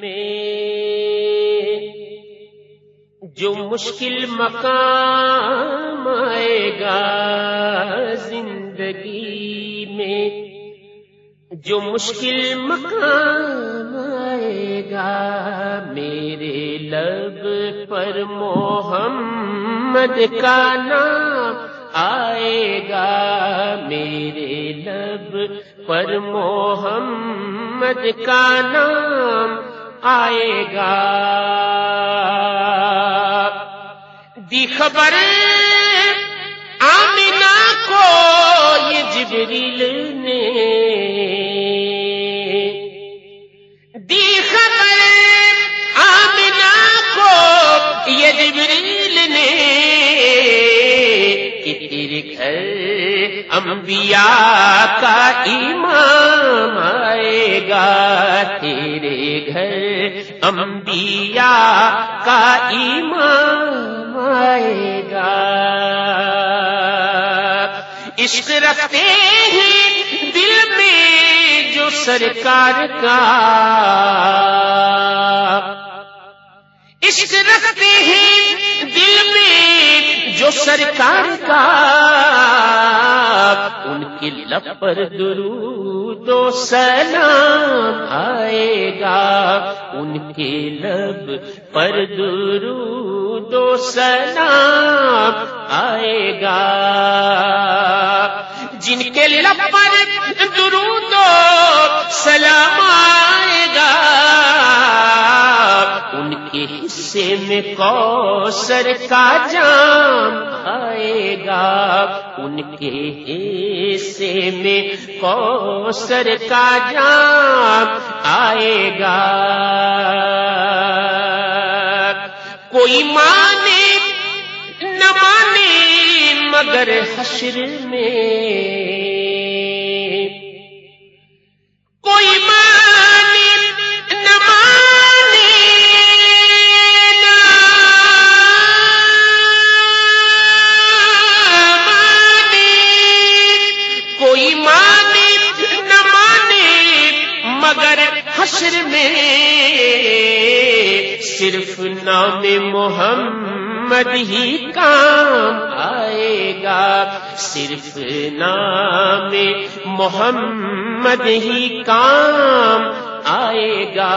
میں جو مشکل مقام آئے گا زندگی میں، جو مشکل مقام آئے گا میرے لب پر محمد کا نام آئے گا میرے لب پر محمد کا نام آئے گا۔ دی خبر آمنا کو کہ تیرے گھر انبیاء کا ایمان آئے گا۔ تیرے گھر انبیاء کا ایمان آئے گا۔ عشق رکھتے ہیں دل میں جو سرکار کا۔ عشق رکھتے ہیں دل میں جو سرکار کا، ان کے لب پر درود و سلام آئے گا۔ ان کے لب پر درود و سلام آئے گا۔ جن کے لب پر درود و سلام آئے گا، ان کے حصے میں کوسر کا جام آئے گا۔ ان کے حصے میں کوسر کا جام آئے گا۔ کوئی مانے نہ مانے مگر حشر میں صرف نام محمد ہی کام آئے گا، صرف نام محمد ہی کام آئے گا۔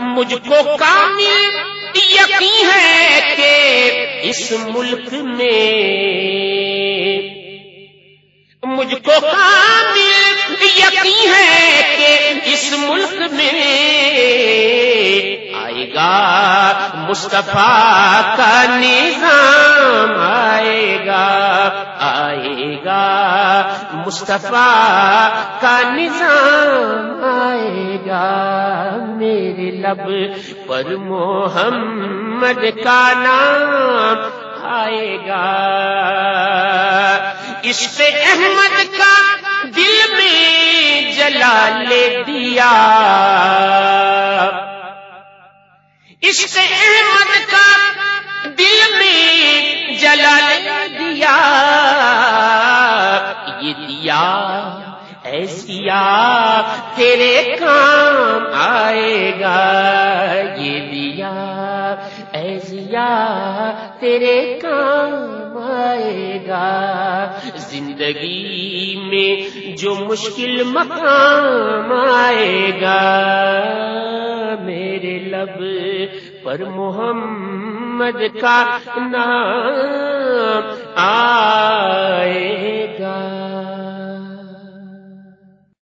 مجھ کو کامل یقین ہے کہ اس ملک میں مجھ کو کامل یقین ہے اس ملک میں آئے گا مصطفیٰ کا نظام آئے گا آئے گا مصطفیٰ کا نظام آئے گا۔ میرے لب پر محمد کا نام آئے گا۔ اس پہ احمد کا دل میں جلا لے دیا۔ اس احمد کا دل میں جلا لے دیا۔ یہ دیا ایسیا تیرے کام آئے گا۔ یہ دیا۔ ایسیا تیرے کام آئے گا۔ زندگی میں جو مشکل مقام آئے گا، میرے لب پر محمد کا نام آئے گا۔